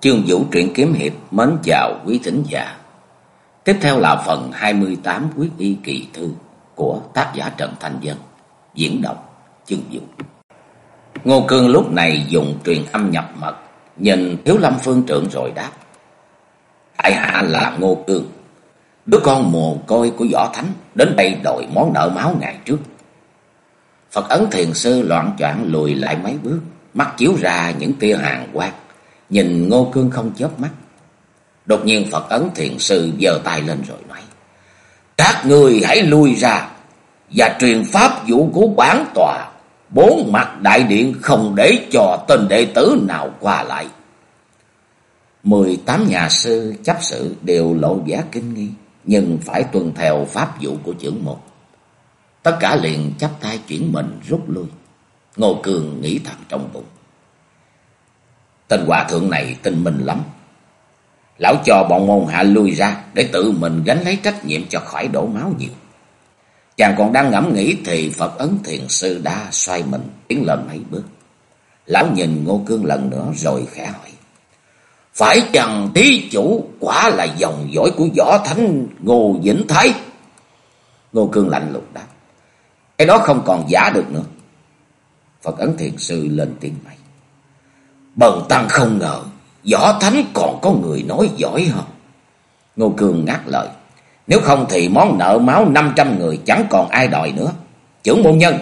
Chương Vũ truyện kiếm hiệp mến chào quý thính giả. Tiếp theo là phần 28 quyết y kỳ thư của tác giả Trần Thanh Dân, diễn đọc Chương Vũ. Ngô Cương lúc này dùng truyền âm nhập mật, nhìn Thiếu Lâm Phương trưởng rồi đáp. Tại hạ là Ngô Cương, đứa con mồ côi của Võ Thánh, đến đây đòi món nợ máu ngày trước. Phật ấn thiền sư loạn choạng lùi lại mấy bước, mắt chiếu ra những tia hàng quang nhìn Ngô Cương không chớp mắt. Đột nhiên Phật ấn thiền sư giơ tay lên rồi nói. Các người hãy lui ra và truyền pháp vụ của bản tòa. Bốn mặt đại điện không để cho tên đệ tử nào qua lại. Mười tám nhà sư chấp sự đều lộ vẻ kinh nghi, nhưng phải tuân theo pháp vụ của trưởng một. Tất cả liền chắp tay chuyển mình rút lui. Ngô Cường nghĩ thầm trong bụng. Tên hòa thượng này tinh minh lắm. Lão cho bọn môn hạ lui ra để tự mình gánh lấy trách nhiệm cho khỏi đổ máu nhiều. Chàng còn đang ngẫm nghĩ thì Phật ấn thiền sư đã xoay mình, tiến lên mấy bước. Lão nhìn Ngô Cương lần nữa rồi khẽ hỏi. Phải chăng thí chủ quả là dòng dõi của võ thánh Ngô Vĩnh Thái? Ngô Cương lạnh lùng đáp. Cái đó không còn giả được nữa. Phật ấn thiền sư lên tiếng mày. Bần tăng không ngờ, võ thánh còn có người nói giỏi hơn. Ngô Cương ngắt lời. Nếu không thì món nợ máu 500 người chẳng còn ai đòi nữa. Trưởng môn nhân,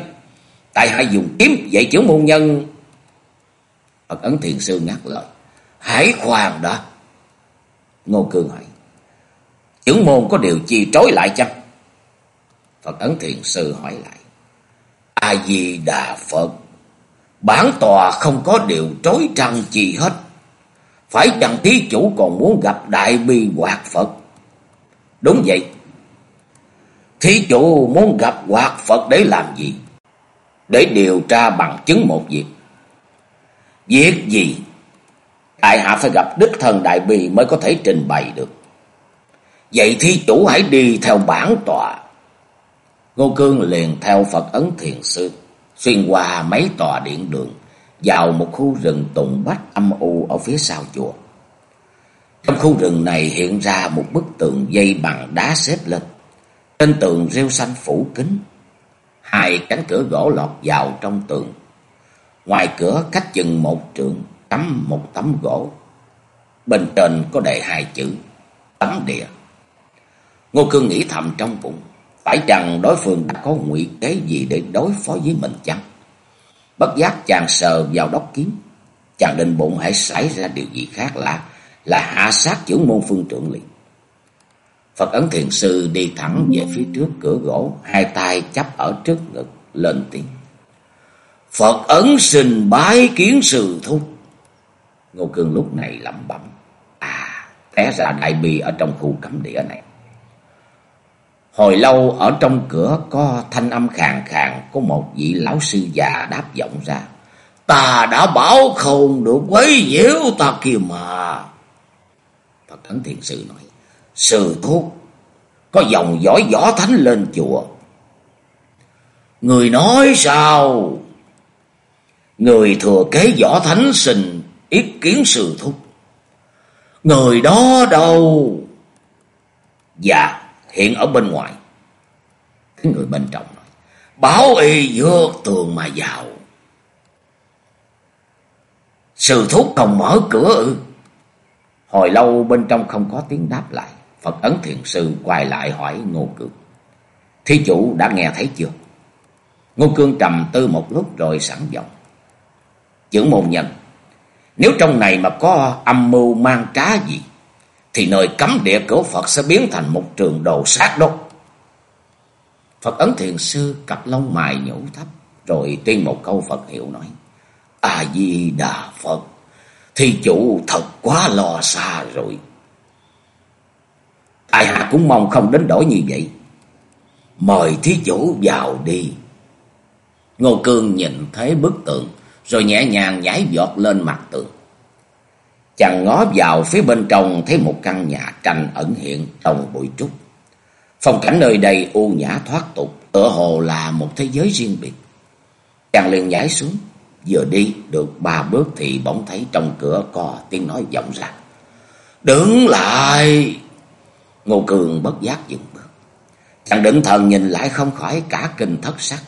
tại hạ dùng kiếm, vậy trưởng môn nhân... Phật ấn thiền sư ngắt lời. Hãy khoan đó. Ngô Cương hỏi. Trưởng môn có điều chi trối lại chăng? Phật ấn thiền sư hỏi lại. A-di-đà Phật. Bản tòa không có điều trối trăng gì hết. Phải chẳng thí chủ còn muốn gặp đại bi hoạt Phật? Đúng vậy. Thí chủ muốn gặp hoạt Phật để làm gì? Để điều tra bằng chứng một việc. Việc gì? Đại hạ phải gặp đích thần đại bi mới có thể trình bày được. Vậy thí chủ hãy đi theo bản tòa. Ngô Cương liền theo Phật ấn thiền sư xuyên qua mấy tòa điện đường, vào một khu rừng tùng bách âm u ở phía sau chùa. Trong khu rừng này hiện ra một bức tường dây bằng đá xếp lên. Trên tường rêu xanh phủ kính, hai cánh cửa gỗ lọt vào trong tường. Ngoài cửa cách chừng một trượng cắm một tấm gỗ. Bên trên có đề hai chữ tấm địa. Ngô Cương nghĩ thầm trong bụng. Phải chăng đối phương đã có nguy kế gì để đối phó với mình chăng? Bất giác chàng sờ vào đốc kiếm. Chàng định bụng hãy xảy ra điều gì khác lạ là hạ sát trưởng môn phương trưởng liền. Phật ấn thiền sư đi thẳng về phía trước cửa gỗ, hai tay chắp ở trước ngực, lên tiếng. Phật ấn xin bái kiến sư thúc. Ngô Cương lúc này lẩm bẩm. À, té ra đại bi ở trong khu cấm địa này. Hồi lâu ở trong cửa có thanh âm khàn khàn của một vị lão sư già đáp giọng ra. Ta đã bảo không được quấy nhiễu ta kia mà. Phật Thánh Thiền Sư nói. Sư thuốc có dòng dõi võ thánh lên chùa. Người nói sao? Người thừa kế võ thánh xin ý kiến sư thúc. Người đó đâu? Dạ hiện ở bên ngoài. Cái người bên trong nói, bảo y vượt tường mà vào. Sư thúc không mở cửa ư. Hồi lâu bên trong không có tiếng đáp lại. Phật ấn thiền sư quay lại hỏi Ngô Cương. Thí chủ đã nghe thấy chưa? Ngô Cương trầm tư một lúc rồi sẵn giọng. chữ môn nhân, nếu trong này mà có âm mưu mang trá gì, thì nơi cấm địa cửa Phật sẽ biến thành một trường đồ sát đốt. Phật ấn thiền sư cặp lông mày nhổ thấp, rồi tuyên một câu Phật hiệu nói, A-di-đà Phật, thì chủ thật quá lo xa rồi. Ai hạ cũng mong không đến đổi như vậy. Mời thí chủ vào đi. Ngô Cương nhìn thấy bức tượng, rồi nhẹ nhàng nhảy giọt lên mặt tượng. Chàng ngó vào phía bên trong thấy một căn nhà tranh ẩn hiện trong bụi trúc. Phong cảnh nơi đây u nhã thoát tục, tựa hồ là một thế giới riêng biệt. Chàng liền nhảy xuống, Vừa đi được ba bước thì bỗng thấy trong cửa có tiếng nói vọng ra. Đứng lại! Ngô Cường bất giác dừng bước. Chàng đứng thần nhìn lại không khỏi cả kinh thất sắc.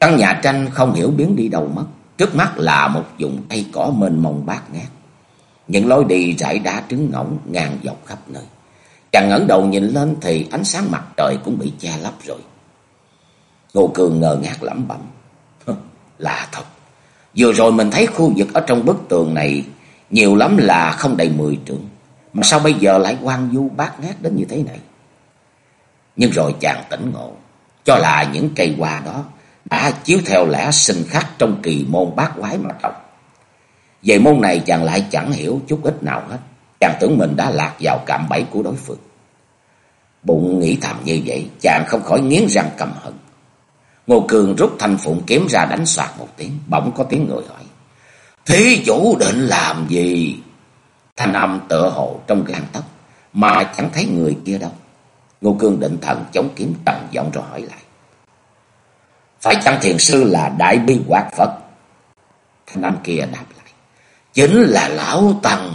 Căn nhà tranh không hiểu biến đi đâu mất. Trước mắt là một vùng cây cỏ mênh mông bát ngát. Những lối đi rải đá trứng ngỗng ngang dọc khắp nơi. Chàng ngẩng đầu nhìn lên thì ánh sáng mặt trời cũng bị che lấp rồi. Ngô Cường ngờ ngác lẩm bẩm. Là thật. Vừa rồi mình thấy khu vực ở trong bức tường này nhiều lắm là không đầy mười trượng. Mà sao bây giờ lại quang du bát ngát đến như thế này? Nhưng rồi chàng tỉnh ngộ. Cho là những cây hoa đó đã chiếu theo lẽ sinh khắc trong kỳ môn bát quái mà trồng. Về môn này chàng lại chẳng hiểu chút ít nào hết. Chàng tưởng mình đã lạc vào cạm bẫy của đối phương. Bụng nghĩ thầm như vậy, chàng không khỏi nghiến răng cầm hận. Ngô Cường rút thanh phụng kiếm ra đánh soạt một tiếng, bỗng có tiếng người hỏi. Thí chủ định làm gì? Thanh âm tựa hồ trong gan tóc, mà chẳng thấy người kia đâu. Ngô Cương định thần chống kiếm trầm giọng rồi hỏi lại. Phải chăng thiền sư là đại bi quạt Phật? Thanh âm kia đáp. Chính là lão tăng.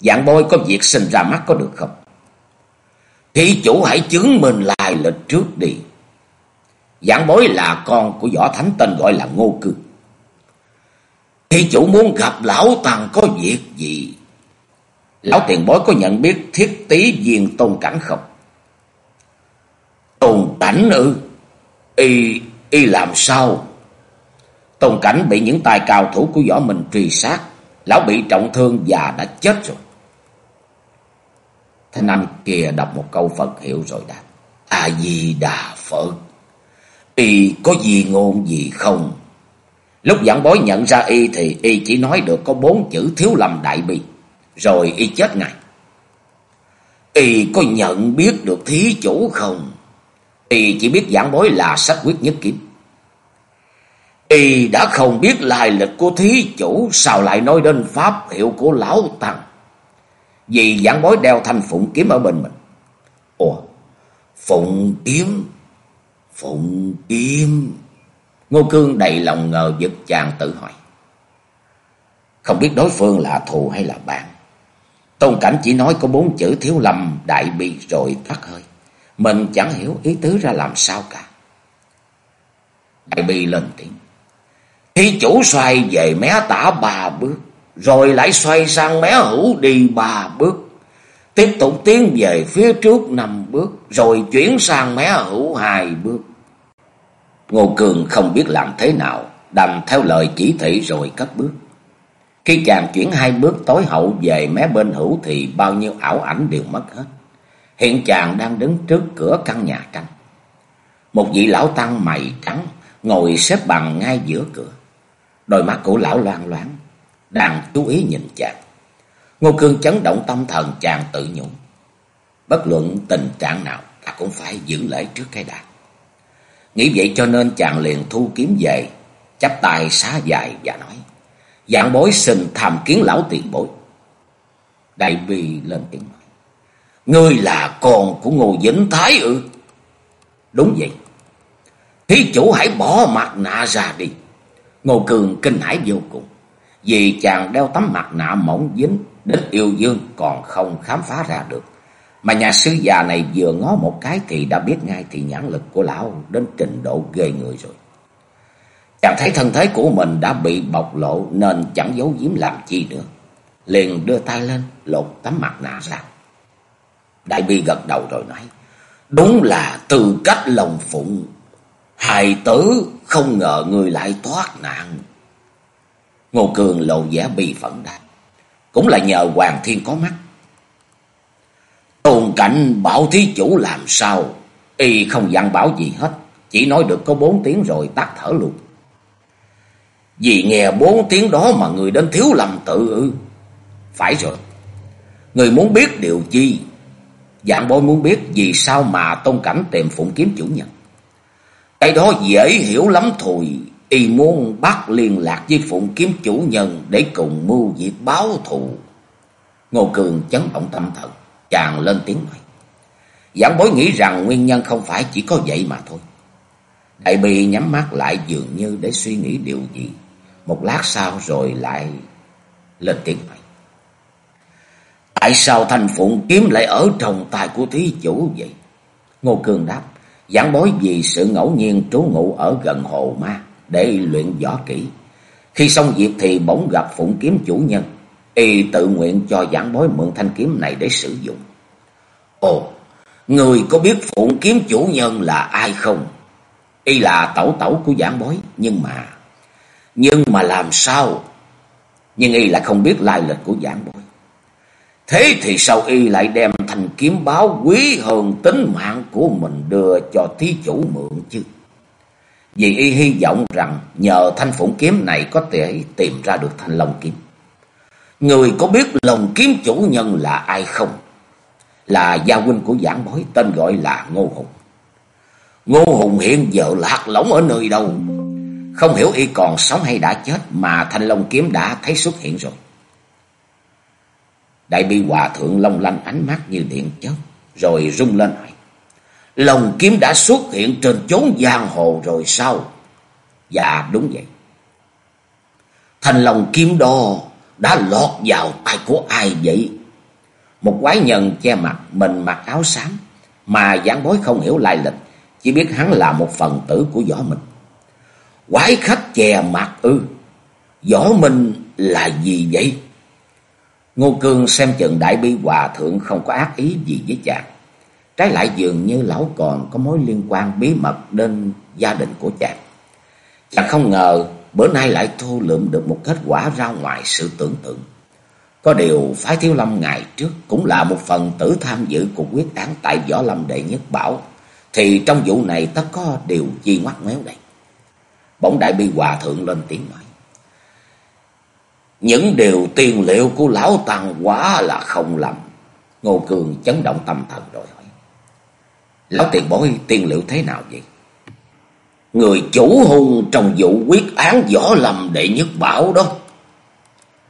Dạng bôi có việc sinh ra mắt có được không? Thí chủ hãy chứng minh lại lịch trước đi. Dạng bối là con của võ thánh tên gọi là Ngô Cư. Thí chủ muốn gặp lão tăng có việc gì? Lão tiền bối có nhận biết thiết tí viên tôn cảnh không? Tôn cảnh ư? Y, y làm sao? Tôn cảnh bị những tài cao thủ của võ mình truy sát. Lão bị trọng thương và đã chết rồi. Thanh Anh kia đọc một câu Phật hiệu rồi đáp. A-di-đà Phật. Y có gì ngôn gì không? Lúc giảng bói nhận ra y thì y chỉ nói được có bốn chữ thiếu lầm đại bi. Rồi y chết ngay. Y có nhận biết được thí chủ không? Y chỉ biết giảng bối là sách quyết nhất kiếm. Y đã không biết lai lịch của thí chủ sao lại nói đến pháp hiệu của lão tăng. Vì giảng bói đeo thanh phụng kiếm ở bên mình. Ủa, phụng kiếm, phụng kiếm... Ngô Cương đầy lòng ngờ vực chàng tự hỏi. Không biết đối phương là thù hay là bạn. Tôn Cảnh chỉ nói có bốn chữ thiếu lầm đại bi rồi tắt hơi. Mình chẳng hiểu ý tứ ra làm sao cả. Đại bi lên tiếng. Thi chủ xoay về mé tả ba bước. Rồi lại xoay sang mé hữu đi ba bước. Tiếp tục tiến về phía trước năm bước. Rồi chuyển sang mé hữu hai bước. Ngô Cường không biết làm thế nào, đành theo lời chỉ thị rồi cất bước. Khi chàng chuyển hai bước tối hậu về mé bên hữu thì bao nhiêu ảo ảnh đều mất hết. Hiện chàng đang đứng trước cửa căn nhà tranh. Một vị lão tăng mày trắng ngồi xếp bằng ngay giữa cửa. Đôi mắt của lão loan loáng, đang chú ý nhìn chàng. Ngô Cương chấn động tâm thần chàng tự nhủ. Bất luận tình trạng nào ta cũng phải giữ lễ trước cái đàn. Nghĩ vậy cho nên chàng liền thu kiếm về, chắp tay xá dài và nói. Dạng bối xin tham kiến lão tiền bối. Đại bi lên tiếng nói. Ngươi là con của Ngô Vĩnh Thái ư? Đúng vậy. Thí chủ hãy bỏ mặt nạ ra đi. Ngô Cường kinh hãi vô cùng. Vì chàng đeo tấm mặt nạ mỏng dính đến yêu dương còn không khám phá ra được. Mà nhà sư già này vừa ngó một cái thì đã biết ngay thì nhãn lực của lão đến trình độ ghê người rồi. Chàng thấy thân thế của mình đã bị bộc lộ nên chẳng giấu giếm làm chi nữa. Liền đưa tay lên, lột tấm mặt nạ ra. Đại bi gật đầu rồi nói. Đúng là từ cách lòng phụng. Hài tử không ngờ người lại thoát nạn. Ngô Cường lộ vẻ bi phẫn đáp. Cũng là nhờ Hoàng Thiên có mắt. Tôn cảnh bảo thí chủ làm sao. Y không dặn bảo gì hết. Chỉ nói được có bốn tiếng rồi tắt thở luôn. Vì nghe bốn tiếng đó mà người đến thiếu lầm tự ư. Phải rồi. Người muốn biết điều chi? Dạng bối muốn biết vì sao mà tôn cảnh tìm phụng kiếm chủ nhân. Cái đó dễ hiểu lắm thôi. Y muốn bắt liên lạc với phụng kiếm chủ nhân để cùng mưu việc báo thù. Ngô Cường chấn động tâm thần. Chàng lên tiếng nói. Giảng bối nghĩ rằng nguyên nhân không phải chỉ có vậy mà thôi. Đại bì nhắm mắt lại dường như để suy nghĩ điều gì. Một lát sau rồi lại lên tiếng hỏi. Tại sao thanh phụng kiếm lại ở trong tay của thí chủ vậy? Ngô Cường đáp. Giảng bối vì sự ngẫu nhiên trú ngụ ở gần hồ ma để luyện võ kỹ. Khi xong việc thì bỗng gặp phụng kiếm chủ nhân. Y tự nguyện cho giảng bối mượn thanh kiếm này để sử dụng. Ồ, người có biết phụng kiếm chủ nhân là ai không? Y là tẩu tẩu của giảng bối, nhưng mà... Nhưng mà làm sao? Nhưng Y lại không biết lai lịch của giảng bối. Thế thì sao Y lại đem thanh kiếm báo quý hơn tính mạng của mình đưa cho thí chủ mượn chứ? Vì Y hy vọng rằng nhờ thanh phụng kiếm này có thể tìm ra được thanh long kiếm. Người có biết lòng kiếm chủ nhân là ai không? Là gia huynh của giảng bối tên gọi là Ngô Hùng. Ngô Hùng hiện giờ lạc lõng ở nơi đâu? Không hiểu y còn sống hay đã chết mà thanh long kiếm đã thấy xuất hiện rồi. Đại bi hòa thượng long lanh ánh mắt như điện chớp rồi rung lên hỏi. Lòng kiếm đã xuất hiện trên chốn giang hồ rồi sao? Dạ đúng vậy. Thanh lòng kiếm đo đã lọt vào tay của ai vậy? Một quái nhân che mặt, mình mặc áo xám, mà giảng bối không hiểu lai lịch, chỉ biết hắn là một phần tử của võ minh. Quái khách che mặt ư, võ minh là gì vậy? Ngô Cương xem chừng đại bi hòa thượng không có ác ý gì với chàng. Trái lại dường như lão còn có mối liên quan bí mật đến gia đình của chàng. Chàng không ngờ bữa nay lại thu lượm được một kết quả ra ngoài sự tưởng tượng. Có điều phái thiếu lâm ngày trước cũng là một phần tử tham dự cuộc quyết án tại võ lâm đệ nhất bảo. Thì trong vụ này tất có điều chi ngoắt méo đây. Bỗng đại bi hòa thượng lên tiếng nói. Những điều tiên liệu của lão tăng quá là không lầm. Ngô Cường chấn động tâm thần rồi hỏi. Lão tiền bối, tiên liệu thế nào vậy? Người chủ hung trong vụ quyết án võ lầm đệ nhất bảo đó.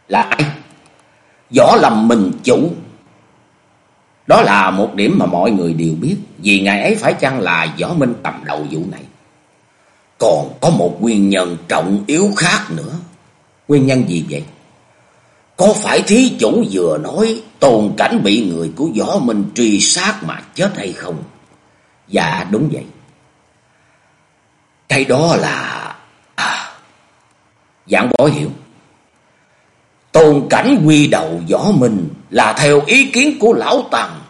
Là ai? Võ lầm mình chủ. Đó là một điểm mà mọi người đều biết. Vì ngày ấy phải chăng là võ minh tầm đầu vụ này. Còn có một nguyên nhân trọng yếu khác nữa. Nguyên nhân gì vậy? Có phải thí chủ vừa nói tồn cảnh bị người của võ mình truy sát mà chết hay không? Dạ đúng vậy. Cái đó là... À, giảng bối hiểu. Tôn cảnh quy đầu võ mình là theo ý kiến của lão Tàng.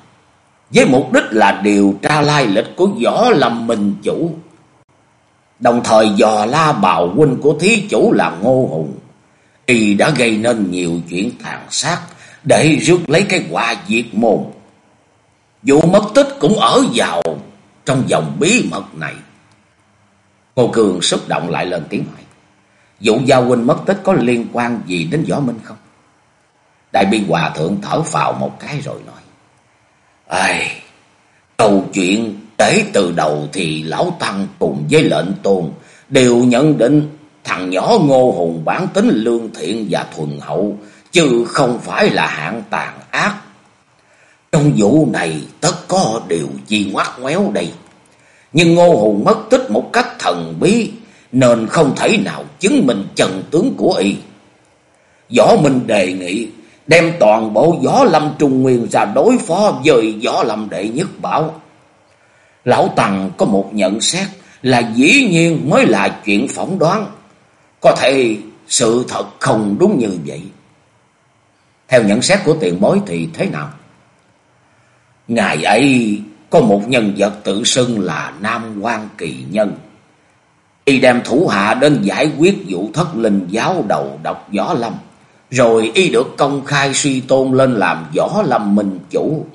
Với mục đích là điều tra lai lịch của võ lâm mình chủ. Đồng thời dò la bào huynh của thí chủ là Ngô Hùng. Y đã gây nên nhiều chuyện tàn sát để rước lấy cái quả diệt môn. Vụ mất tích cũng ở vào trong dòng bí mật này. Ngô Cường xúc động lại lên tiếng hỏi. Vụ giao huynh mất tích có liên quan gì đến Võ Minh không? Đại biên hòa thượng thở phào một cái rồi nói. Ai, câu chuyện kể từ đầu thì Lão Tăng cùng với lệnh tôn đều nhận định thằng nhỏ ngô hùng bản tính lương thiện và thuần hậu, chứ không phải là hạng tàn ác. Trong vụ này tất có điều gì ngoắt ngoéo đây. Nhưng Ngô Hùng mất tích một cách thần bí, nên không thể nào chứng minh trần tướng của y. Võ Minh đề nghị đem toàn bộ võ lâm trung nguyên ra đối phó với võ lâm đệ nhất bảo. Lão Tằng có một nhận xét là dĩ nhiên mới là chuyện phỏng đoán. Có thể sự thật không đúng như vậy. Theo nhận xét của tiền bối thì thế nào? Ngày ấy, có một nhân vật tự xưng là Nam quan Kỳ Nhân. Y đem thủ hạ đến giải quyết vụ thất linh giáo đầu độc võ lâm. Rồi y được công khai suy tôn lên làm võ lâm minh chủ.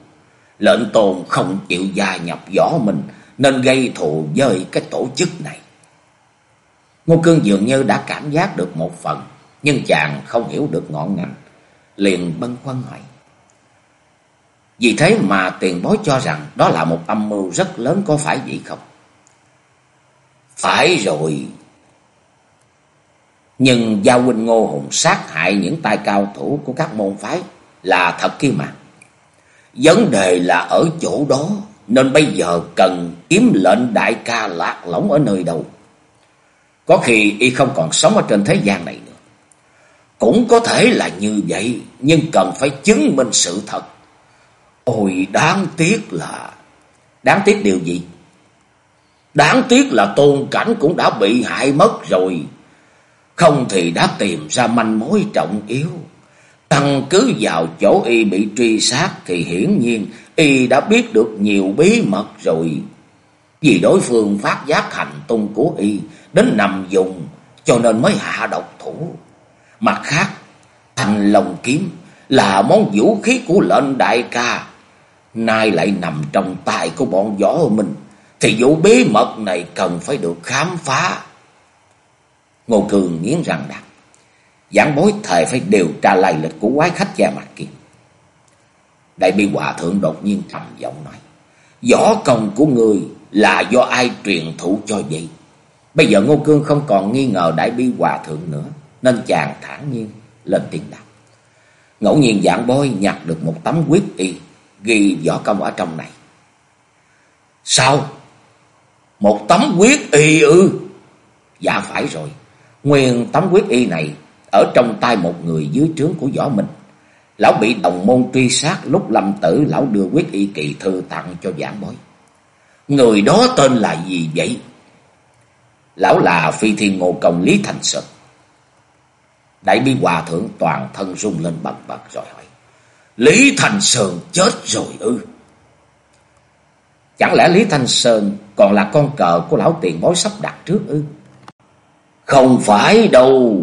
Lệnh tôn không chịu gia nhập võ mình nên gây thù với cái tổ chức này. Ngô Cương dường như đã cảm giác được một phần, nhưng chàng không hiểu được ngọn ngành, liền băn khoăn hỏi. Vì thế mà tiền bối cho rằng đó là một âm mưu rất lớn có phải vậy không? Phải rồi. Nhưng Giao huynh Ngô Hùng sát hại những tay cao thủ của các môn phái là thật kia mà. Vấn đề là ở chỗ đó nên bây giờ cần kiếm lệnh đại ca lạc lõng ở nơi đâu. Có khi y không còn sống ở trên thế gian này nữa. Cũng có thể là như vậy, nhưng cần phải chứng minh sự thật. Ôi đáng tiếc là... Đáng tiếc điều gì? Đáng tiếc là tôn cảnh cũng đã bị hại mất rồi. Không thì đã tìm ra manh mối trọng yếu. Căn cứ vào chỗ y bị truy sát thì hiển nhiên y đã biết được nhiều bí mật rồi. Vì đối phương phát giác hành tung của y đến nằm dùng cho nên mới hạ độc thủ. Mặt khác, thành lồng kiếm là món vũ khí của lệnh đại ca. Nay lại nằm trong tay của bọn võ mình. Thì vụ bí mật này cần phải được khám phá. Ngô Cường nghiến răng đặt, Giảng bối thề phải điều tra lai lịch của quái khách da mặt kia. Đại bi hòa thượng đột nhiên trầm giọng nói. Võ công của người là do ai truyền thụ cho vậy? Bây giờ Ngô Cương không còn nghi ngờ Đại Bi Hòa Thượng nữa, nên chàng thản nhiên lên tiếng đáp. Ngẫu nhiên dạng bôi nhặt được một tấm quyết y, ghi võ công ở trong này. Sao? Một tấm quyết y ư? Dạ phải rồi, nguyên tấm quyết y này ở trong tay một người dưới trướng của võ minh. Lão bị đồng môn truy sát lúc lâm tử, lão đưa quyết y kỳ thư tặng cho giảng bối. Người đó tên là gì vậy? Lão là phi thiên ngô công Lý Thành Sơn. Đại bi hòa thượng toàn thân rung lên bần bật rồi hỏi. Lý Thành Sơn chết rồi ư? Chẳng lẽ Lý Thanh Sơn còn là con cờ của lão tiền bối sắp đặt trước ư? Không phải đâu.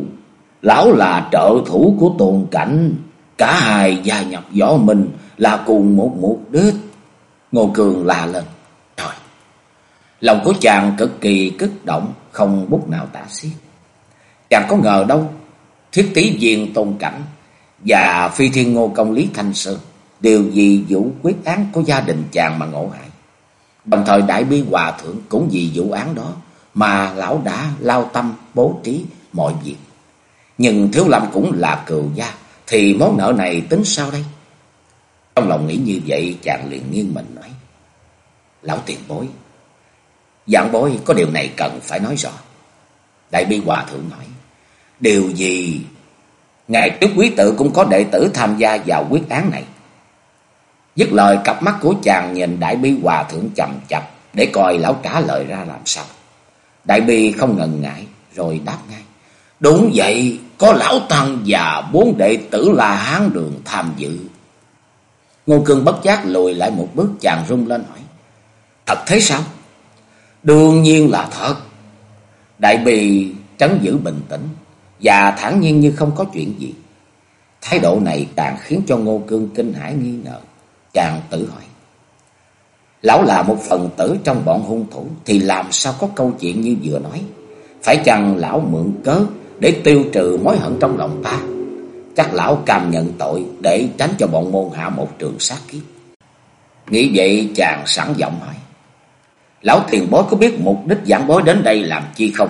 Lão là trợ thủ của tồn cảnh. Cả hai gia nhập võ mình là cùng một mục đích. Ngô Cường la lên. Lòng của chàng cực kỳ kích động, không bút nào tả xiết. Chàng có ngờ đâu, thiết tí viên tôn cảnh và phi thiên ngô công lý thanh sơn đều vì vụ quyết án của gia đình chàng mà ngộ hại. Đồng thời đại bi hòa thượng cũng vì vụ án đó mà lão đã lao tâm bố trí mọi việc. Nhưng Thiếu Lâm cũng là cừu gia, thì món nợ này tính sao đây? Trong lòng nghĩ như vậy chàng liền nghiêng mình nói. Lão tiền bối, dạng bối có điều này cần phải nói rõ. Đại bi hòa thượng nói, điều gì? Ngày trước quý tự cũng có đệ tử tham gia vào quyết án này. Dứt lời cặp mắt của chàng nhìn đại bi hòa thượng chầm chập để coi lão trả lời ra làm sao. Đại bi không ngần ngại rồi đáp ngay. Đúng vậy, có lão tăng và bốn đệ tử là hán đường tham dự. Ngô Cương bất giác lùi lại một bước chàng rung lên hỏi. Thật thế sao? Đương nhiên là thật. Đại bì trấn giữ bình tĩnh và thản nhiên như không có chuyện gì. Thái độ này càng khiến cho Ngô Cương kinh hãi nghi ngờ. Chàng tự hỏi. Lão là một phần tử trong bọn hung thủ thì làm sao có câu chuyện như vừa nói. Phải chăng lão mượn cớ để tiêu trừ mối hận trong lòng ta? Chắc lão cam nhận tội để tránh cho bọn môn hạ một trường sát kiếp. Nghĩ vậy chàng sẵn giọng hỏi. Lão tiền bối có biết mục đích giảng bối đến đây làm chi không?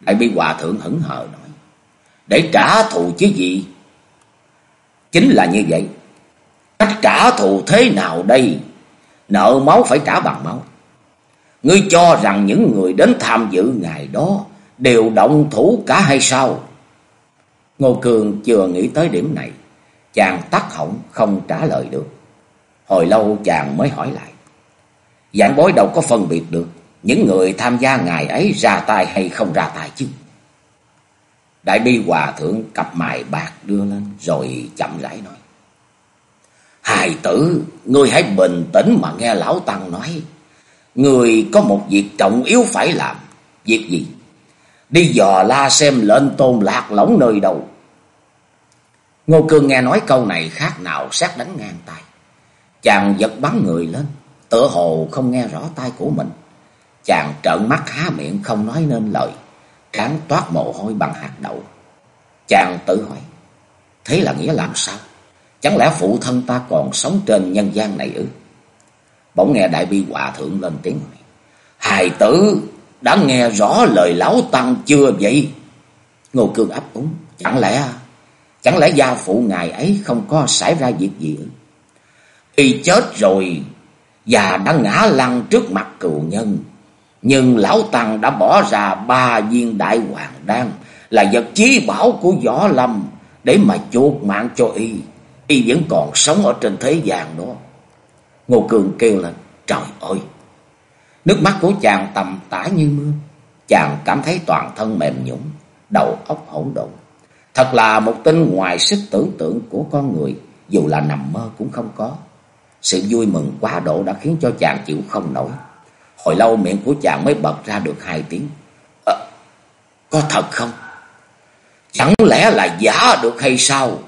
Đại bi hòa thượng hững hờ nói. Để trả thù chứ gì? Chính là như vậy. Cách trả thù thế nào đây? Nợ máu phải trả bằng máu. Ngươi cho rằng những người đến tham dự ngày đó đều động thủ cả hay sao? Ngô Cường chưa nghĩ tới điểm này. Chàng tắt họng không trả lời được. Hồi lâu chàng mới hỏi lại. Giảng bối đâu có phân biệt được những người tham gia ngày ấy ra tay hay không ra tay chứ. Đại bi hòa thượng cặp mài bạc đưa lên rồi chậm rãi nói. Hài tử, ngươi hãy bình tĩnh mà nghe lão tăng nói. Người có một việc trọng yếu phải làm. Việc gì? Đi dò la xem lên tôn lạc lỏng nơi đâu. Ngô Cương nghe nói câu này khác nào sát đánh ngang tay. Chàng giật bắn người lên, tựa hồ không nghe rõ tai của mình. Chàng trợn mắt há miệng không nói nên lời, trán toát mồ hôi bằng hạt đậu. Chàng tự hỏi, thế là nghĩa làm sao? Chẳng lẽ phụ thân ta còn sống trên nhân gian này ư? Bỗng nghe đại bi hòa thượng lên tiếng hỏi, hài tử đã nghe rõ lời lão tăng chưa vậy? Ngô Cương ấp úng, chẳng lẽ chẳng lẽ gia phụ ngài ấy không có xảy ra việc gì ư? Y chết rồi và đã ngã lăn trước mặt cựu nhân. Nhưng lão Tăng đã bỏ ra ba viên đại hoàng đan là vật chí bảo của võ lâm để mà chuột mạng cho y. Y vẫn còn sống ở trên thế gian đó. Ngô Cường kêu lên, trời ơi! Nước mắt của chàng tầm tã như mưa. Chàng cảm thấy toàn thân mềm nhũng, đầu óc hỗn độn. Thật là một tin ngoài sức tưởng tượng của con người, dù là nằm mơ cũng không có. Sự vui mừng quá độ đã khiến cho chàng chịu không nổi. Hồi lâu miệng của chàng mới bật ra được hai tiếng. À, có thật không? Chẳng lẽ là giả được hay sao?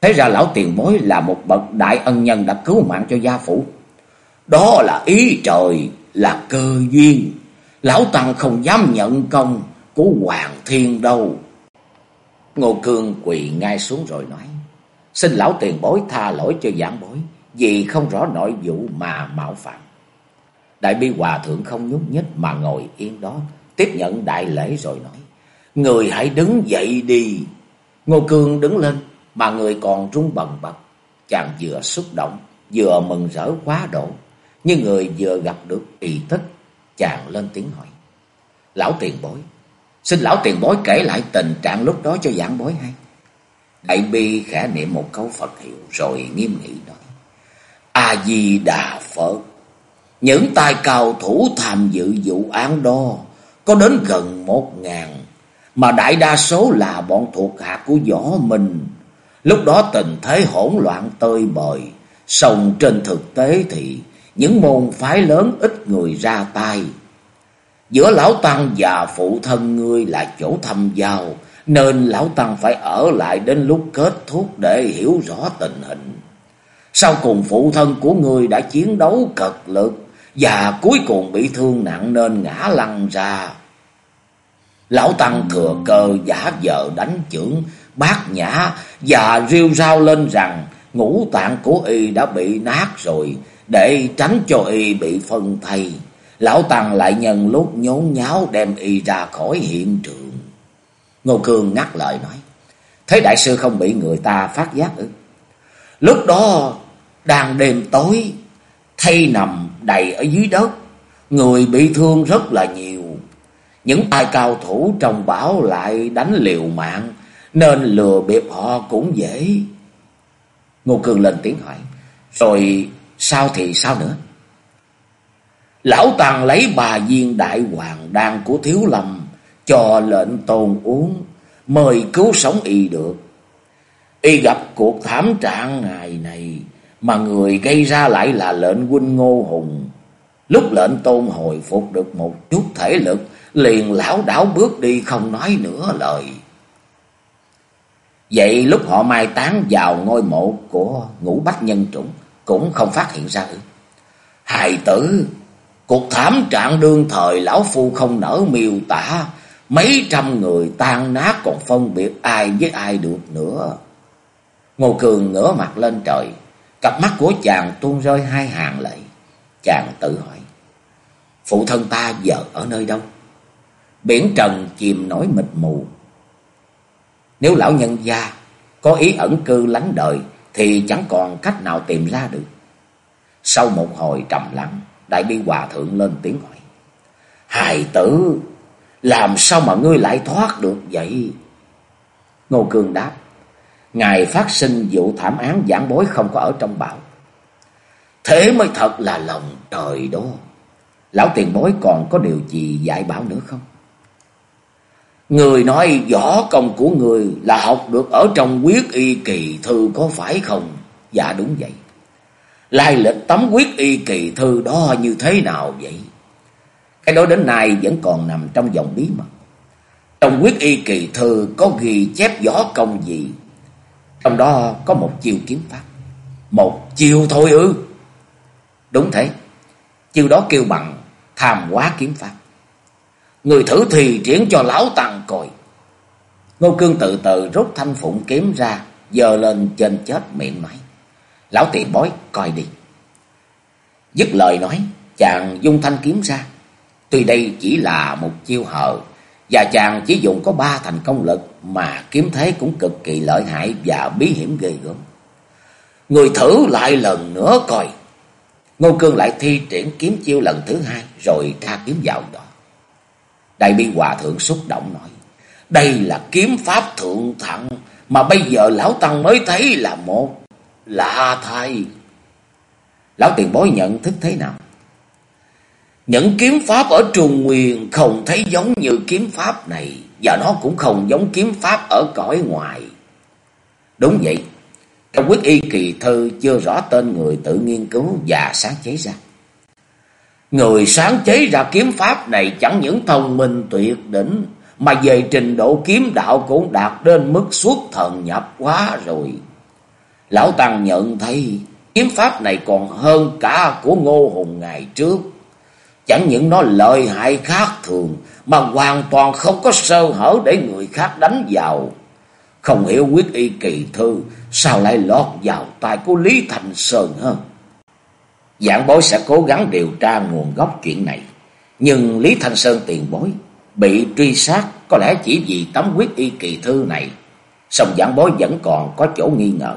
Thế ra lão tiền bối là một bậc đại ân nhân đã cứu mạng cho gia phụ. Đó là ý trời, là cơ duyên. Lão Tăng không dám nhận công của Hoàng Thiên đâu. Ngô Cương quỳ ngay xuống rồi nói. Xin lão tiền bối tha lỗi cho giảng bối. Vì không rõ nội vụ mà mạo phạm. Đại bi hòa thượng không nhúc nhích mà ngồi yên đó. Tiếp nhận đại lễ rồi nói. Người hãy đứng dậy đi. Ngô Cương đứng lên mà người còn run bần bật. Chàng vừa xúc động, vừa mừng rỡ quá độ. Như người vừa gặp được kỳ tích. Chàng lên tiếng hỏi. Lão tiền bối. Xin lão tiền bối kể lại tình trạng lúc đó cho giảng bối hay. Đại bi khẽ niệm một câu Phật hiệu rồi nghiêm nghị nói. A-di-đà Phật. Những tay cao thủ tham dự vụ án đó có đến gần một ngàn. Mà đại đa số là bọn thuộc hạ của võ mình. Lúc đó tình thế hỗn loạn tơi bời. Xong trên thực tế thì những môn phái lớn ít người ra tay. Giữa lão tăng và phụ thân ngươi là chỗ thăm giao, nên lão tăng phải ở lại đến lúc kết thúc để hiểu rõ tình hình. Sau cùng phụ thân của ngươi đã chiến đấu cực lực và cuối cùng bị thương nặng nên ngã lăn ra. Lão tăng thừa cơ giả vờ đánh chưởng bát nhã và rêu rao lên rằng ngũ tạng của y đã bị nát rồi, để tránh cho y bị phân thây. Lão Tăng lại nhân lúc nhốn nháo đem y ra khỏi hiện trường. Ngô Cương ngắt lời nói. Thế đại sư không bị người ta phát giác ư? Lúc đó đang đêm tối, thây nằm đầy ở dưới đất. Người bị thương rất là nhiều. Những tài cao thủ trong bảo lại đánh liều mạng, nên lừa bịp họ cũng dễ. Ngô Cường lên tiếng hỏi. Rồi sao thì sao nữa? Lão Tàng lấy bà viên đại hoàng đan của Thiếu Lâm cho lệnh tôn uống, mời cứu sống y được. Y gặp cuộc thảm trạng ngày này mà người gây ra lại là lệnh huynh Ngô Hùng. Lúc lệnh tôn hồi phục được một chút thể lực, liền lão đảo bước đi không nói nữa lời. Vậy lúc họ mai táng vào ngôi mộ của ngũ bách nhân trụng cũng không phát hiện ra ư. Hài tử Cuộc thảm trạng đương thời lão phu không nỡ miêu tả, mấy trăm người tan nát còn phân biệt ai với ai được nữa. Ngô Cường ngửa mặt lên trời, cặp mắt của chàng tuôn rơi hai hàng lệ. Chàng tự hỏi, phụ thân ta giờ ở nơi đâu? Biển trần chìm nổi mịt mù. Nếu lão nhân gia có ý ẩn cư lánh đời thì chẳng còn cách nào tìm ra được. Sau một hồi trầm lặng, Đại bi hòa thượng lên tiếng hỏi. Hài tử, làm sao mà ngươi lại thoát được vậy? Ngô Cương đáp. Ngài phát sinh vụ thảm án giảng bối không có ở trong bảo. Thế mới thật là lòng trời đó. Lão tiền bối còn có điều gì dạy bảo nữa không? Người nói võ công của người là học được ở trong quyết y kỳ thư có phải không? Dạ đúng vậy. Lai lịch tấm quyết y kỳ thư đó như thế nào vậy? Cái đó đến nay vẫn còn nằm trong vòng bí mật. Trong quyết y kỳ thư có ghi chép võ công gì? Trong đó có một chiêu kiếm pháp. Một chiêu thôi ư? Đúng thế. Chiêu đó kêu bằng tham quá kiếm pháp. Người thử thì triển cho lão tăng coi. Ngô Cương từ từ rút thanh phụng kiếm ra, dờ lên trên chết miệng nói. Lão tiền bói coi đi. Dứt lời nói, chàng dung thanh kiếm ra. Tuy đây chỉ là một chiêu hờ, và chàng chỉ dùng có ba thành công lực mà kiếm thế cũng cực kỳ lợi hại và bí hiểm ghê gớm. Người thử lại lần nữa coi. Ngô Cương lại thi triển kiếm chiêu lần thứ hai, rồi ra kiếm vào đó. Đại biên hòa thượng xúc động nói. Đây là kiếm pháp thượng thặng mà bây giờ lão tăng mới thấy là một lạ thay. Lão tiền bối nhận thức thế nào? Những kiếm pháp ở trùng Nguyên không thấy giống như kiếm pháp này và nó cũng không giống kiếm pháp ở cõi ngoài. Đúng vậy, trong quyết y kỳ thư chưa rõ tên người tự nghiên cứu và sáng chế ra. Người sáng chế ra kiếm pháp này chẳng những thông minh tuyệt đỉnh, mà về trình độ kiếm đạo cũng đạt đến mức xuất thần nhập quá rồi. Lão Tăng nhận thấy kiếm pháp này còn hơn cả của Ngô Hùng ngày trước. Chẳng những nó lợi hại khác thường, mà hoàn toàn không có sơ hở để người khác đánh vào. Không hiểu quyết y kỳ thư, sao lại lọt vào tay của Lý Thành Sơn hơn. Giảng bối sẽ cố gắng điều tra nguồn gốc chuyện này. Nhưng Lý Thanh Sơn tiền bối bị truy sát có lẽ chỉ vì tấm quyết y kỳ thư này. Song giảng bối vẫn còn có chỗ nghi ngờ.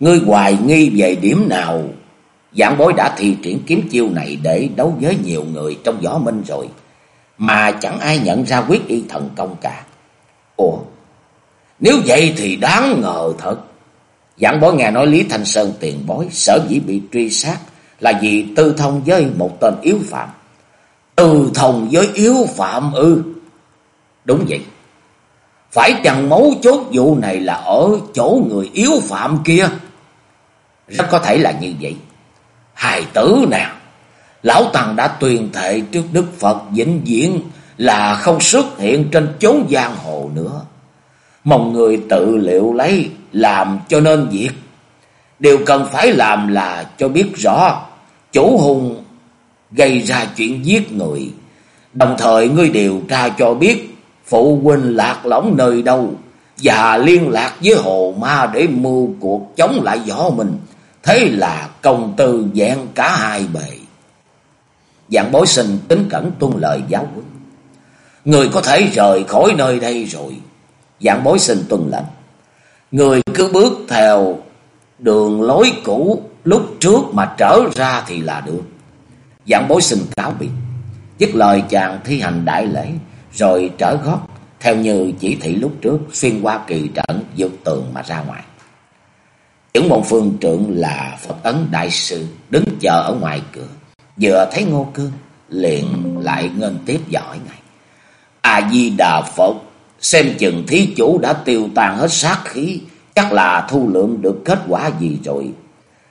Ngươi hoài nghi về điểm nào? Giảng bối đã thi triển kiếm chiêu này để đấu với nhiều người trong gió minh rồi. Mà chẳng ai nhận ra quyết y thần công cả. Ủa? Nếu vậy thì đáng ngờ thật. Giảng bối nghe nói Lý Thanh Sơn tiền bối, sở dĩ bị truy sát là vì tư thông với một tên yếu phạm. Tư thông với yếu phạm ư? Đúng vậy. Phải chẳng mấu chốt vụ này là ở chỗ người yếu phạm kia? Rất có thể là như vậy. Hài tử nào? Lão Tần đã tuyên thệ trước Đức Phật vĩnh viễn là không xuất hiện trên chốn giang hồ nữa. Mong người tự liệu lấy, làm cho nên việc. Điều cần phải làm là cho biết rõ, chủ hùng gây ra chuyện giết người. Đồng thời ngươi điều tra cho biết, phụ huynh lạc lõng nơi đâu và liên lạc với hồ ma để mưu cuộc chống lại võ mình. Thế là công tư dạng cả hai bề. Dạng bối sinh tính cẩn tuân lời giáo huấn. Người có thể rời khỏi nơi đây rồi. Dạng bối sinh tuân lệnh. Người cứ bước theo đường lối cũ, lúc trước mà trở ra thì là được. Dạng bối sinh cáo biệt. Dứt lời chàng thi hành đại lễ, rồi trở gót, theo như chỉ thị lúc trước, xuyên qua kỳ trận, vượt tường mà ra ngoài. Trưởng môn phương trượng là Phật Ấn Đại Sư, đứng chờ ở ngoài cửa. Vừa thấy Ngô Cương, liền lại ngân tiếp giỏi ngay. A-di-đà Phật, xem chừng thí chủ đã tiêu tan hết sát khí, chắc là thu lượng được kết quả gì rồi.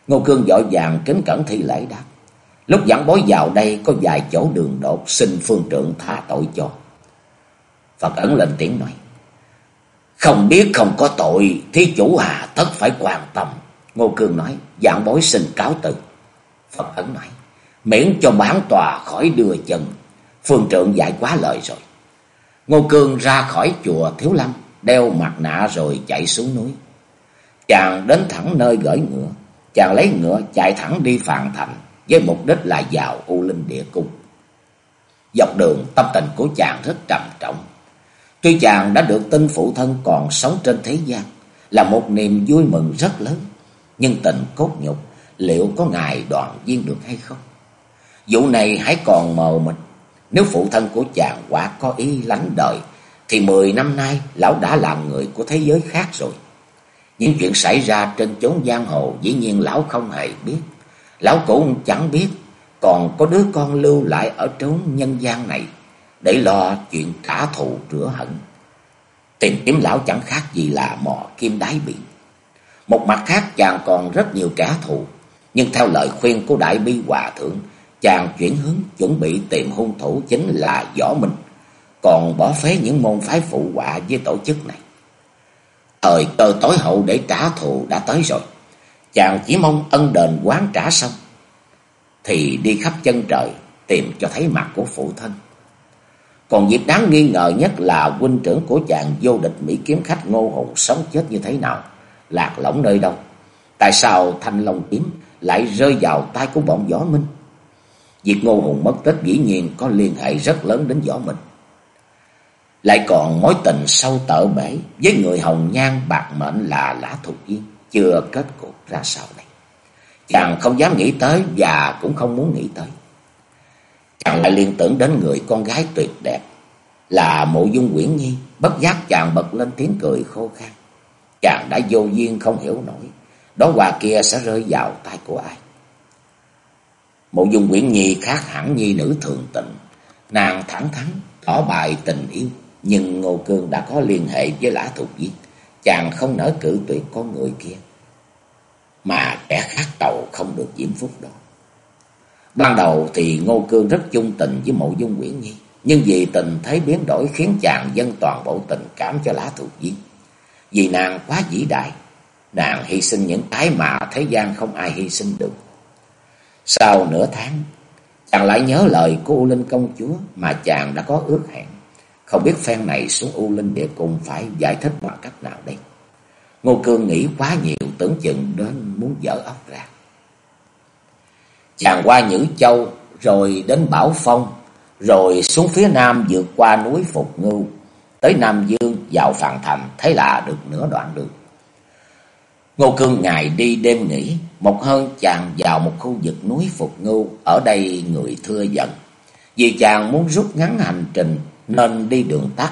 Ngô Cương vội vàng kính cẩn thi lễ đáp. Lúc dẫn bối vào đây, có vài chỗ đường đột, xin phương trượng tha tội cho. Phật ẩn lên tiếng nói. Không biết không có tội, thí chủ hà tất phải quan tâm. Ngô Cương nói, dạng bối xin cáo từ. Phật ẩn nói, miễn cho bán tòa khỏi đưa chân. Phương trượng giải quá lời rồi. Ngô Cương ra khỏi chùa Thiếu Lâm, đeo mặt nạ rồi chạy xuống núi. Chàng đến thẳng nơi gửi ngựa, chàng lấy ngựa chạy thẳng đi Phàn Thành với mục đích là vào U Linh Địa Cung. Dọc đường tâm tình của chàng rất trầm trọng. Tuy chàng đã được tin phụ thân còn sống trên thế gian là một niềm vui mừng rất lớn, nhưng tình cốt nhục liệu có ngài đoàn viên được hay không? Vụ này hãy còn mờ mịt, nếu phụ thân của chàng quả có ý lánh đời thì mười năm nay lão đã làm người của thế giới khác rồi. Những chuyện xảy ra trên chốn giang hồ dĩ nhiên lão không hề biết. Lão cũng chẳng biết còn có đứa con lưu lại ở trốn nhân gian này để lo chuyện trả thù rửa hận. Tìm kiếm lão chẳng khác gì là mò kim đáy biển. Một mặt khác chàng còn rất nhiều trả thù, nhưng theo lời khuyên của Đại Bi Hòa Thượng, chàng chuyển hướng chuẩn bị tìm hung thủ chính là Võ Minh, còn bỏ phế những môn phái phụ họa với tổ chức này. Thời cơ tối hậu để trả thù đã tới rồi. Chàng chỉ mong ân đền quán trả xong. Thì đi khắp chân trời tìm cho thấy mặt của phụ thân. Còn việc đáng nghi ngờ nhất là huynh trưởng của chàng vô địch Mỹ kiếm khách Ngô Hùng sống chết như thế nào, lạc lõng nơi đâu. Tại sao thanh long kiếm lại rơi vào tay của bọn võ minh? Việc Ngô Hùng mất tích dĩ nhiên có liên hệ rất lớn đến võ minh. Lại còn mối tình sâu tở bể với người hồng nhan bạc mệnh là Lã Thục Yên chưa kết cục ra sao này. Chàng không dám nghĩ tới và cũng không muốn nghĩ tới. Chàng lại liên tưởng đến người con gái tuyệt đẹp là mộ dung quyển nhi. Bất giác chàng bật lên tiếng cười khô khan. Chàng đã vô duyên không hiểu nổi. Đó quà kia sẽ rơi vào tay của ai. Mộ dung quyển nhi khác hẳn nhi nữ thường tình. Nàng thẳng thắn, tỏ bài tình yêu. Nhưng Ngô Cương đã có liên hệ với Lã Thục Viên. Chàng không nỡ cử tuyệt con người kia. Mà kẻ khác tàu không được diễm phúc đó. Ban đầu thì Ngô Cương rất chung tình với mộ dung Nguyễn nhi. Nhưng vì tình thấy biến đổi khiến chàng dân toàn bộ tình cảm cho lá thuộc Viên. Vì nàng quá vĩ đại, nàng hy sinh những cái mà thế gian không ai hy sinh được. Sau nửa tháng, chàng lại nhớ lời của U Linh công chúa mà chàng đã có ước hẹn. Không biết phen này xuống U Linh địa cùng phải giải thích bằng cách nào đây. Ngô Cương nghĩ quá nhiều tưởng chừng đến muốn dở óc ra. Chàng qua Nhữ Châu, rồi đến Bảo Phong, rồi xuống phía nam vượt qua núi Phục Ngưu, tới Nam Dương vào Phàn Thành, thấy là được nửa đoạn đường. Ngô Cương ngày đi đêm nghỉ, một hơn chàng vào một khu vực núi Phục Ngưu, ở đây người thưa dần. Vì chàng muốn rút ngắn hành trình nên đi đường tắt,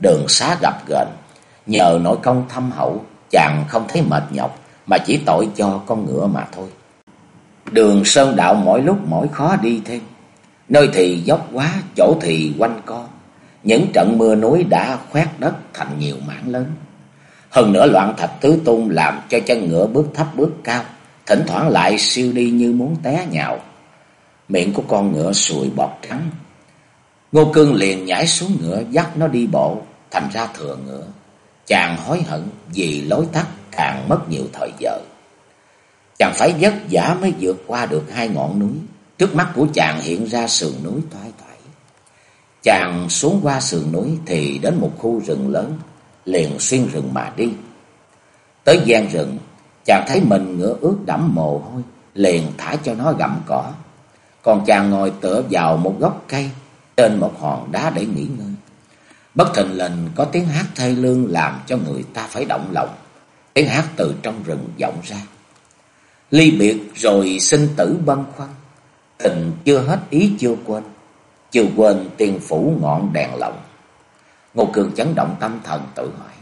đường xá gặp ghềnh. Nhờ nội công thâm hậu, chàng không thấy mệt nhọc, mà chỉ tội cho con ngựa mà thôi. Đường sơn đạo mỗi lúc mỗi khó đi thêm, nơi thì dốc quá, chỗ thì quanh co. Những trận mưa núi đã khoét đất thành nhiều mảng lớn. Hơn nữa loạn thạch tứ tung làm cho chân ngựa bước thấp bước cao, thỉnh thoảng lại siêu đi như muốn té nhào. Miệng của con ngựa sùi bọt trắng. Ngô Cương liền nhảy xuống ngựa dắt nó đi bộ, thành ra thừa ngựa. Chàng hối hận vì lối tắt càng mất nhiều thời giờ. Chàng phải vất vả mới vượt qua được hai ngọn núi. Trước mắt của chàng hiện ra sườn núi toái thoải. Chàng xuống qua sườn núi thì đến một khu rừng lớn, liền xuyên rừng mà đi. Tới gian rừng, chàng thấy mình ngựa ướt đẫm mồ hôi, liền thả cho nó gặm cỏ. Còn chàng ngồi tựa vào một gốc cây, trên một hòn đá để nghỉ ngơi. Bất thình lình có tiếng hát thê lương làm cho người ta phải động lòng. Tiếng hát từ trong rừng vọng ra. Ly biệt rồi sinh tử băn khoăn. Tình chưa hết ý chưa quên. Chưa quên tiền phủ ngọn đèn lộng Ngô Cường chấn động tâm thần tự hỏi.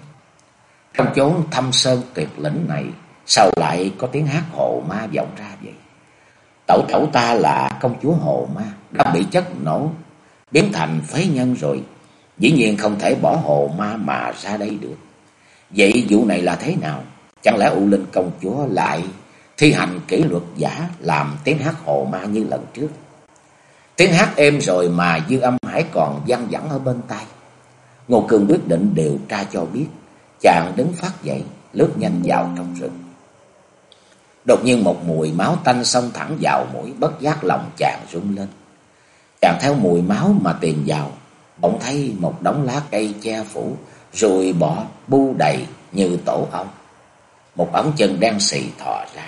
Trong chốn thâm sơn tuyệt lĩnh này, sao lại có tiếng hát hồ ma vọng ra vậy? Tẩu tẩu ta là công chúa hồ ma, đã bị chất nổ, biến thành phế nhân rồi. Dĩ nhiên không thể bỏ hồ ma mà ra đây được. Vậy vụ này là thế nào? Chẳng lẽ U Linh công chúa lại thi hành kỷ luật giả làm tiếng hát hồ ma như lần trước? Tiếng hát êm rồi mà dư âm hải còn văng vẳng ở bên tai. Ngô Cường quyết định điều tra cho biết. Chàng đứng phát dậy, lướt nhanh vào trong rừng. Đột nhiên một mùi máu tanh xông thẳng vào mũi, bất giác lòng chàng rung lên. Chàng theo mùi máu mà tìm vào, bỗng thấy một đống lá cây che phủ, rồi bỏ bu đầy như tổ ong. Một ống chân đang xì thò ra.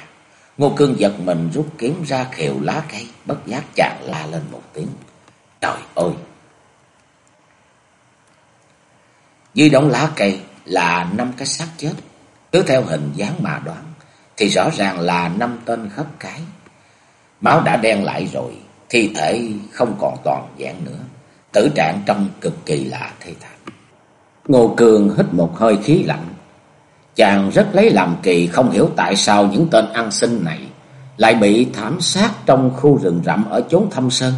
Ngô Cương giật mình rút kiếm ra khều lá cây, bất giác chàng la lên một tiếng. Trời ơi! Dưới đống lá cây là năm cái xác chết. Cứ theo hình dáng mà đoán, thì rõ ràng là năm tên khớp cái. Máu đã đen lại rồi, thi thể không còn toàn dạng nữa. Tử trạng trông cực kỳ là thê thảm. Ngô Cường hít một hơi khí lạnh. Chàng rất lấy làm kỳ không hiểu tại sao những tên ăn xin này lại bị thảm sát trong khu rừng rậm ở chốn thâm sơn.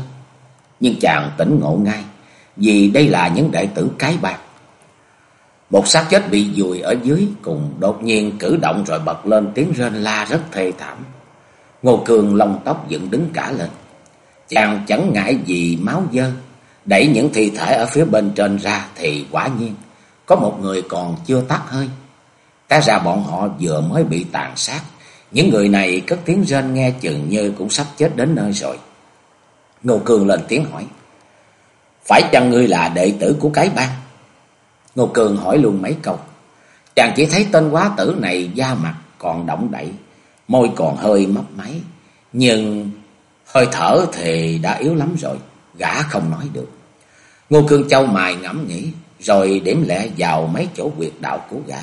Nhưng chàng tỉnh ngộ ngay, vì đây là những đệ tử cái bạc. Một xác chết bị dùi ở dưới cùng đột nhiên cử động rồi bật lên tiếng rên la rất thê thảm. Ngô Cường lông tóc dựng đứng cả lên. Chàng chẳng ngại gì máu dơ, đẩy những thi thể ở phía bên trên ra thì quả nhiên có một người còn chưa tắt hơi. Té ra bọn họ vừa mới bị tàn sát. Những người này cất tiếng rên nghe chừng như cũng sắp chết đến nơi rồi. Ngô Cường lên tiếng hỏi. Phải chăng ngươi là đệ tử của cái bang? Ngô Cường hỏi luôn mấy câu. Chàng chỉ thấy tên quá tử này da mặt còn động đậy, môi còn hơi mấp máy. Nhưng hơi thở thì đã yếu lắm rồi, gã không nói được. Ngô Cương Châu mài ngẫm nghĩ, rồi điểm lẽ vào mấy chỗ quyệt đạo của gã.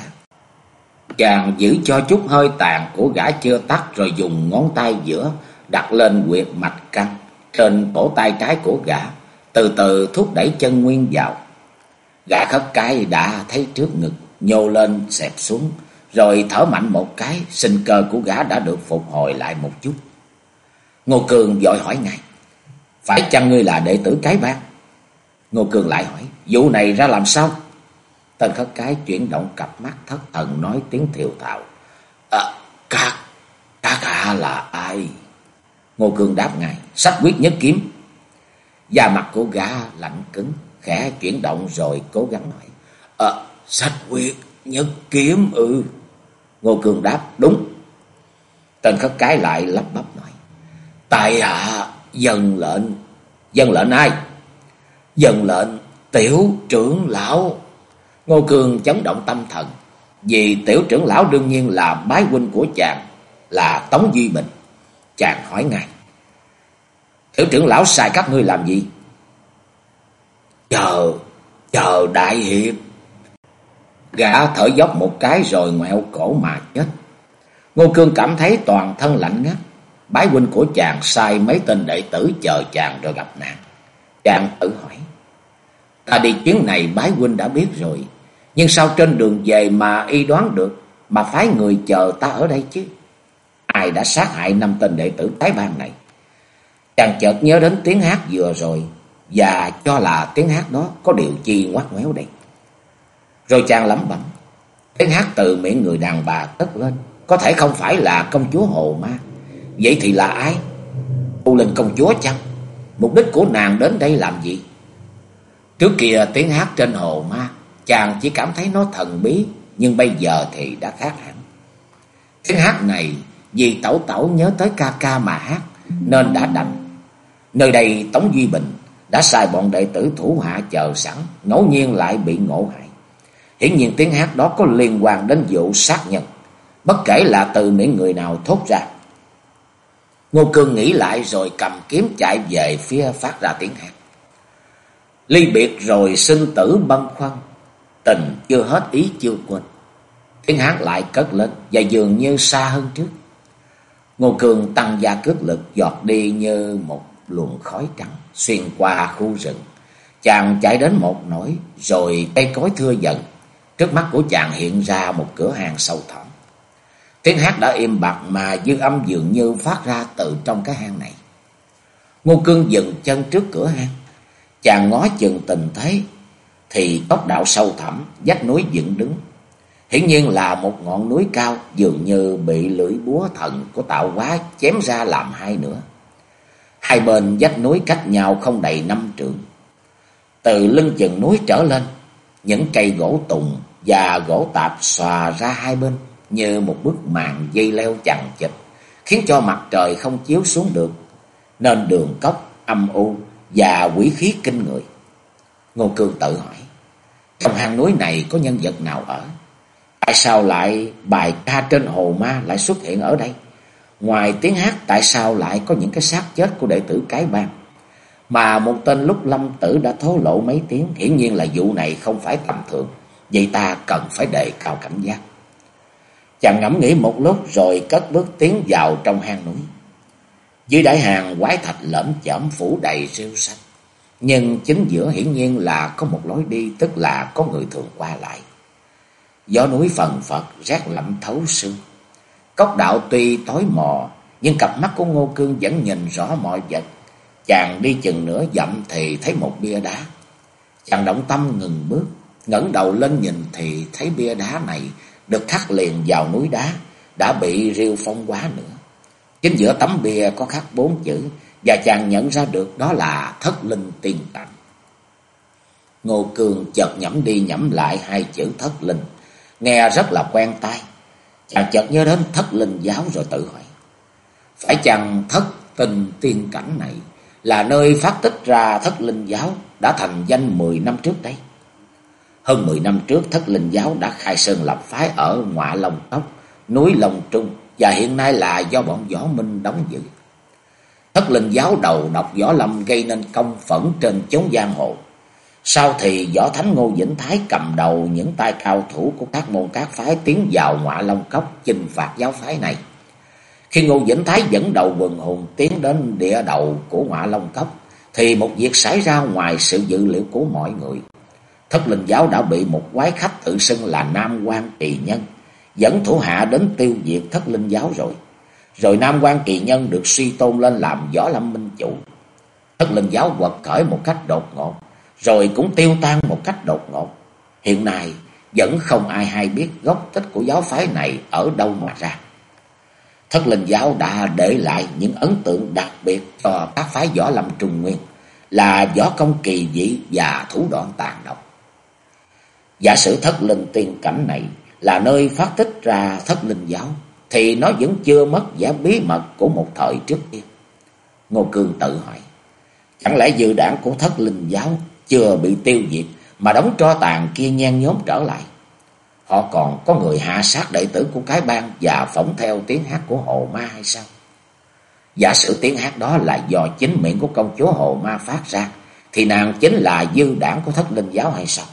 Chàng giữ cho chút hơi tàn của gã chưa tắt rồi dùng ngón tay giữa đặt lên quyệt mạch căng trên cổ tay trái của gã, từ từ thúc đẩy chân nguyên vào. Gã khất cái đã thấy trước ngực, nhô lên xẹp xuống, rồi thở mạnh một cái, sinh cơ của gã đã được phục hồi lại một chút. Ngô Cường vội hỏi ngay, phải chăng ngươi là đệ tử cái bang? Ngô Cường lại hỏi, vụ này ra làm sao? Tên khất cái chuyển động cặp mắt thất thần nói tiếng thiều thạo. À, các, các hạ là ai? Ngô Cường đáp ngay, sách quyết nhất kiếm. Da mặt của gã lạnh cứng, khẽ chuyển động rồi cố gắng nói. À, sách quyết nhất kiếm ư. Ngô Cường đáp, đúng. Tên khất cái lại lắp bắp nói. Tại hạ dân lệnh. Dân lệnh ai? Dân lệnh tiểu trưởng lão. Ngô Cường chấn động tâm thần. Vì tiểu trưởng lão đương nhiên là bái huynh của chàng, là Tống Duy Bình. Chàng hỏi ngay. Tiểu trưởng lão sai các ngươi làm gì? Chờ, chờ đại hiệp. Gã thở dốc một cái rồi ngoẹo cổ mà chết. Ngô Cương cảm thấy toàn thân lạnh ngắt. Bái huynh của chàng sai mấy tên đệ tử chờ chàng rồi gặp nạn. Chàng tự hỏi. Ta đi chuyến này bái huynh đã biết rồi. Nhưng sao trên đường về mà y đoán được mà phái người chờ ta ở đây chứ? Ai đã sát hại năm tên đệ tử tái bang này? Chàng chợt nhớ đến tiếng hát vừa rồi và cho là tiếng hát đó có điều chi ngoắt ngoéo đây. Rồi chàng lẩm bẩm, tiếng hát từ miệng người đàn bà cất lên, có thể không phải là công chúa Hồ Ma. Vậy thì là ai? U Linh công chúa chăng? Mục đích của nàng đến đây làm gì? Trước kia tiếng hát trên Hồ Ma, chàng chỉ cảm thấy nó thần bí, nhưng bây giờ thì đã khác hẳn. Tiếng hát này vì tẩu tẩu nhớ tới ca ca mà hát, nên đã đành Nơi đây Tống Duy Bình đã sai bọn đệ tử thủ hạ chờ sẵn, ngẫu nhiên lại bị ngộ hại. Hiển nhiên tiếng hát đó có liên quan đến vụ sát nhân, bất kể là từ miệng người nào thốt ra. Ngô Cương nghĩ lại rồi cầm kiếm chạy về phía phát ra tiếng hát. Ly biệt rồi sinh tử băng khoăn, tình chưa hết ý chưa quên. Tiếng hát lại cất lên và dường như xa hơn trước. Ngô cường tăng gia cước lực, giọt đi như một luồng khói trắng, xuyên qua khu rừng. Chàng chạy đến một nỗi, rồi cây cối thưa dần. Trước mắt của chàng hiện ra một cửa hàng sâu thẳm. Tiếng hát đã im bặt mà dư âm dường như phát ra từ trong cái hang này. Ngô Cương dừng chân trước cửa hang. Chàng ngó chừng tình thế thì tốc đạo sâu thẳm, vách núi dựng đứng. Hiển nhiên là một ngọn núi cao dường như bị lưỡi búa thần của tạo hóa chém ra làm hai nữa. Hai bên vách núi cách nhau không đầy năm trượng. Từ lưng chừng núi trở lên, những cây gỗ tùng và gỗ tạp xòa ra hai bên như một bức màn dây leo chằng chịt, khiến cho mặt trời không chiếu xuống được, nên đường cốc âm u và quỷ khí kinh người. Ngô Cương tự hỏi, trong hang núi này có nhân vật nào ở? Tại sao lại bài ca trên hồ ma lại xuất hiện ở đây? Ngoài tiếng hát tại sao lại có những cái xác chết của đệ tử cái bang? Mà một tên lúc lâm tử đã thố lộ mấy tiếng, hiển nhiên là vụ này không phải tầm thường. Vậy ta cần phải đề cao cảnh giác. Chàng ngẫm nghĩ một lúc rồi cất bước tiến vào trong hang núi. Dưới đại hàng quái thạch lởm chởm phủ đầy rêu xanh. Nhưng chính giữa hiển nhiên là có một lối đi, tức là có người thường qua lại. Gió núi phần phật rét lạnh thấu xương. Cốc đạo tuy tối mò, nhưng cặp mắt của Ngô Cương vẫn nhìn rõ mọi vật. Chàng đi chừng nửa dặm thì thấy một bia đá. Chàng động tâm ngừng bước, ngẩng đầu lên nhìn thì thấy bia đá này được khắc liền vào núi đá, đã bị rêu phong quá nữa. Chính giữa tấm bia có khắc bốn chữ, và chàng nhận ra được đó là thất linh tiên tặng. Ngô cường chợt nhẩm đi nhẩm lại hai chữ thất linh, nghe rất là quen tai. Chàng chợt nhớ đến thất linh giáo rồi tự hỏi. Phải chăng thất tình tiên cảnh này là nơi phát tích ra thất linh giáo đã thành danh mười năm trước đây? Hơn mười năm trước thất linh giáo đã khai sơn lập phái ở ngọa Long Tóc, núi Long Trung và hiện nay là do bọn Võ Minh đóng giữ. Thất linh giáo đầu độc Võ Lâm gây nên công phẫn trên chốn giang hồ. Sau thì võ thánh Ngô Vĩnh Thái cầm đầu những tay cao thủ của các môn các phái tiến vào ngọa long cốc chinh phạt giáo phái này. Khi Ngô Vĩnh Thái dẫn đầu quần hùng tiến đến địa đầu của ngọa long cốc, thì một việc xảy ra ngoài sự dự liệu của mọi người. Thất linh giáo đã bị một quái khách tự xưng là Nam quan Kỳ Nhân, dẫn thủ hạ đến tiêu diệt thất linh giáo rồi. Rồi Nam quan Kỳ Nhân được suy tôn lên làm võ lâm minh chủ. Thất linh giáo quật khởi một cách đột ngột, rồi cũng tiêu tan một cách đột ngột. Hiện nay vẫn không ai hay biết gốc tích của giáo phái này ở đâu mà ra. Thất linh giáo đã để lại những ấn tượng đặc biệt cho các phái võ lâm trung nguyên là võ công kỳ dị và thủ đoạn tàn độc. Giả sử thất linh tiên cảnh này là nơi phát tích ra thất linh giáo thì nó vẫn chưa mất vẻ bí mật của một thời trước kia. Ngô Cương tự hỏi, chẳng lẽ dự đảng của thất linh giáo chưa bị tiêu diệt mà đóng tro tàn kia nhen nhóm trở lại? Họ còn có người hạ sát đệ tử của cái bang và phỏng theo tiếng hát của hồ ma hay sao? Giả sử tiếng hát đó là do chính miệng của công chúa hồ ma phát ra, thì nàng chính là dư đảng của thất linh giáo hay sao?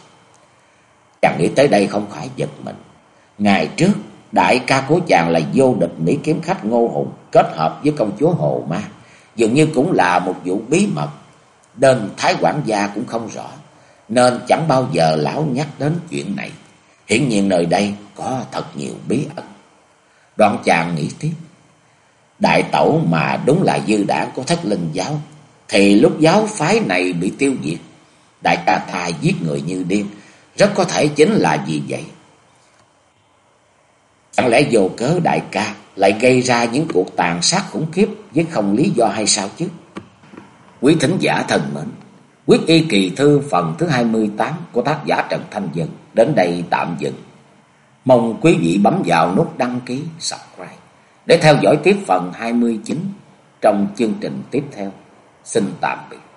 Chàng nghĩ tới đây không khỏi giật mình. Ngày trước, đại ca của chàng là vô địch Mỹ kiếm khách Ngô Hùng kết hợp với công chúa Hồ Ma. Dường như cũng là một vụ bí mật, nên Thái quản gia cũng không rõ, nên chẳng bao giờ lão nhắc đến chuyện này. Hiển nhiên nơi đây có thật nhiều bí ẩn. Đoạn chàng nghĩ tiếp. Đại tẩu mà đúng là dư đảng của thất linh giáo, thì lúc giáo phái này bị tiêu diệt, đại ca ta giết người như điên, rất có thể chính là vì vậy. Chẳng lẽ vô cớ đại ca lại gây ra những cuộc tàn sát khủng khiếp với không lý do hay sao chứ? Quý thính giả thần mến, quyết y kỳ thư phần thứ 28 của tác giả Trần Thanh Dân đến đây tạm dừng. Mong quý vị bấm vào nút đăng ký, subscribe để theo dõi tiếp phần 29 trong chương trình tiếp theo. Xin tạm biệt.